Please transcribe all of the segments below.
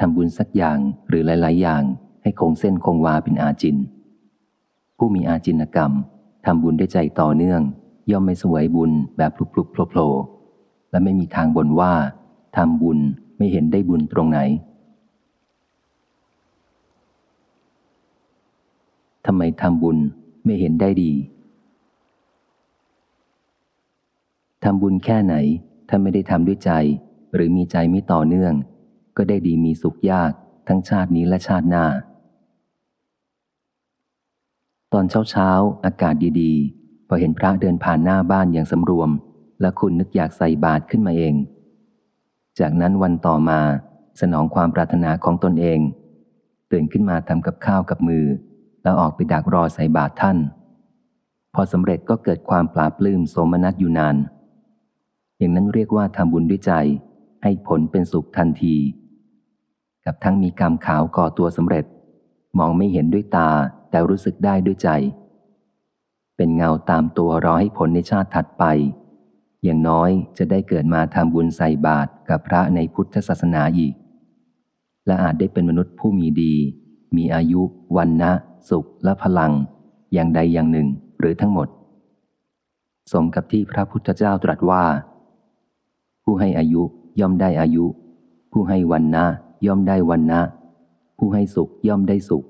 ทำบุญสักอย่างหรือหลาย ๆ อย่างให้คงเส้นคงวาเป็นอาจิน ผู้มีอาจินกรรมทำบุญด้วยใจต่อเนื่อง ย่อมไม่สวยบุญแบบพลุกๆโผล่ๆและไม่มีทางบ่นว่าทำบุญไม่เห็นได้บุญตรงไหนทำไมทำบุญไม่เห็นได้ดี ทำบุญแค่ไหน ถ้าไม่ได้ทำด้วยใจ หรือมีใจไม่ต่อเนื่อง ก็ได้ดีมีสุขยากทั้งชาตินี้และชาติหน้า ตอนเช้าเช้าอากาศดีๆ พอเห็นพระเดินผ่านหน้าบ้านอย่างสำรวม และคุณนึกอยากใส่บาตรขึ้นมาเอง จากนั้นวันต่อมาสนองความปรารถนาของตนเอง ตื่นขึ้นมาทำกับข้าวกับมือ แล้วออกไปดักรอใส่บาตรท่าน พอสำเร็จก็เกิดความปลาปลื้มโสมนัสอยู่นาน อย่างนั้นเรียกว่าทำบุญด้วยใจให้ผลเป็นสุขทันที กับทั้งมีกรรมขาวก่อตัวสำเร็จ มองไม่เห็นด้วยตาแต่รู้สึกได้ด้วยใจ เป็นเงาตามตัวรอให้ผลในชาติถัดไป อย่างน้อยจะได้เกิดมาทำบุญใส่บาตรกับพระในพุทธศาสนาอีก และอาจได้เป็นมนุษย์ผู้มีดี มีอายุ วันนะ สุขและพลัง อย่างใดอย่างหนึ่งหรือทั้งหมด สมกับที่พระพุทธเจ้าตรัสว่า ผู้ให้อายุย่อมได้อายุ ผู้ให้วันนะ ย่อมได้วันนะ ผู้ให้สุขย่อมได้สุข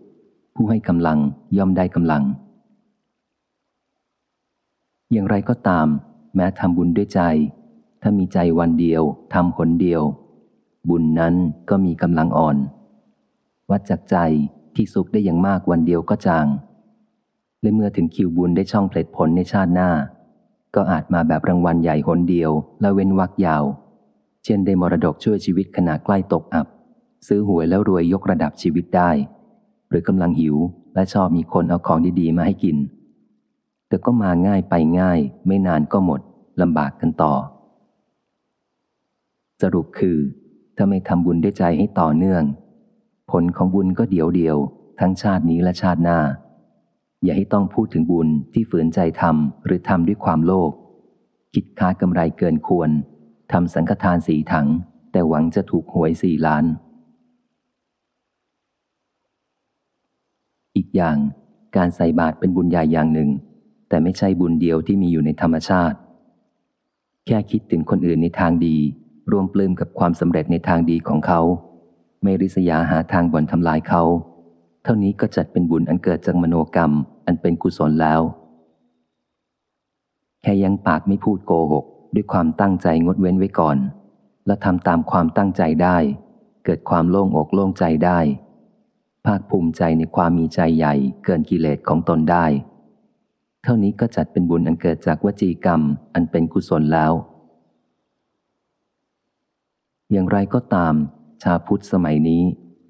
ผู้ให้กำลังย่อมได้กำลัง อย่างไรก็ตาม แม้ทำบุญด้วยใจ ถ้ามีใจวันเดียวทำผลเดียว บุญนั้นก็มีกำลังอ่อน วัดจากใจที่สุขได้อย่างมากวันเดียวก็จาง และเมื่อถึงคิวบุญได้ช่องเพลิดผลในชาติหน้า ก็อาจมาแบบรางวัลใหญ่หนเดียวและเว้นวักยาว เช่นได้มรดกช่วยชีวิตขณะใกล้ตกอับ ซื้อหวยแล้วรวยยกระดับชีวิตได้ หรือกำลังหิวและชอบมีคนเอาของดีๆ มาให้กิน แต่ก็มาง่ายไปง่าย ไม่นานก็หมดลำบากกันต่อ สรุปคือ ถ้าไม่ทำบุญด้วยใจให้ต่อเนื่อง ผลของบุญก็เดียวเดียว ทั้งชาตินี้และชาติหน้า อย่าให้ต้องพูดถึงบุญที่ฝืนใจทำหรือทำด้วยความโลภคิดค้ากำไรเกินควรทำสังฆทานสีถัง แต่หวังจะถูกหวยสี่ล้าน อีกอย่าง การใส่บาตรเป็นบุญใหญ่อย่างหนึ่ง แต่ไม่ใช่บุญเดียวที่มีอยู่ในธรรมชาติ แค่คิดถึงคนอื่นในทางดีรวมปลื้มกับความสำเร็จในทางดีของเขา ไม่ริษยาหาทางบ่นทำลายเขา เท่านี้ก็จัดเป็นบุญอันเกิดจากมโนกรรม อันเป็นกุศลแล้ว แค่ยังปากไม่พูดโกหก ด้วยความตั้งใจงดเว้นไว้ก่อน และทำตามความตั้งใจได้ เกิดความโล่งอกโล่งใจได้ ภาคภูมิใจในความมีใจใหญ่เกินกิเลสของตนได้ เท่านี้ก็จัดเป็นบุญอันเกิดจากวจีกรรมอันเป็นกุศลแล้ว อย่างไรก็ตาม ชาพุทธสมัยนี้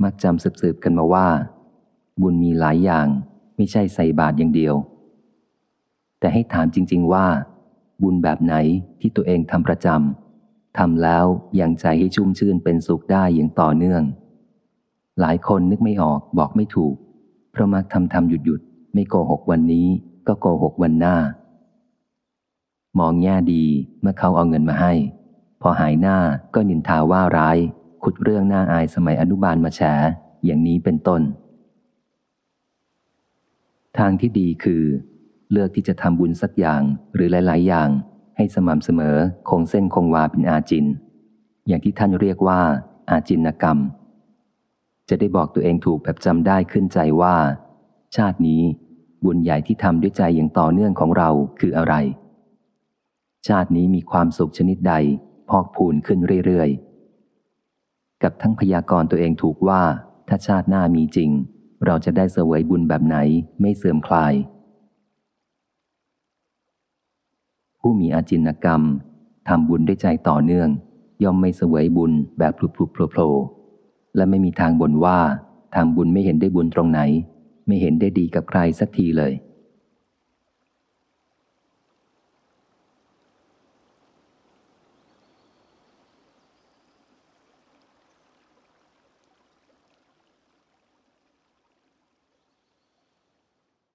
มักจำสืบๆกันมาว่า บุญมีหลายอย่างไม่ใช่ใส่บาตรอย่างเดียว แต่ให้ถามจริง ๆว่า บุญแบบไหนที่ตัวเองทำประจำทำแล้วยังใจให้ชุ่มชื่นเป็นสุขได้อย่างต่อเนื่อง หลายคนนึกไม่ออกบอกไม่ถูก เพราะมักทำทำหยุดหยุดไม่โกหกวันนี้ ก็โกหกวันหน้า มองแง่ดีเมื่อเขาเอาเงินมาให้ พอหายหน้าก็นินทาว่าร้าย ขุดเรื่องหน้าอายสมัยอนุบาลมาแฉอย่างนี้เป็นต้น ทางที่ดีคือ เลือกที่จะทำบุญสักอย่างหรือหลาย ๆ อย่าง ให้สม่ำเสมอคงเส้นคงวาเป็นอาจิน อย่างที่ท่านเรียกว่า อาจินกรรม จะได้บอกตัวเองถูกแบบจำได้ขึ้นใจว่า ชาตินี้บุญใหญ่ที่ทำด้วยใจอย่างต่อเนื่องของเราคืออะไร ชาตินี้มีความสุขชนิดใดพอกพูนขึ้นเรื่อยๆ กับทั้งพยากรณ์ตัวเองถูกว่า ถ้าชาติหน้ามีจริง เราจะได้เสวยบุญแบบไหนไม่เสื่อมคลาย ผู้มีอาจินกรรมทำบุญด้วยใจต่อเนื่อง ย่อมไม่เสวยบุญแบบพลุพลุโผล่ และไม่มีทางบ่นว่าทำบุญไม่เห็นได้บุญตรงไหน ไม่เห็นได้ดีกับใครสักทีเลย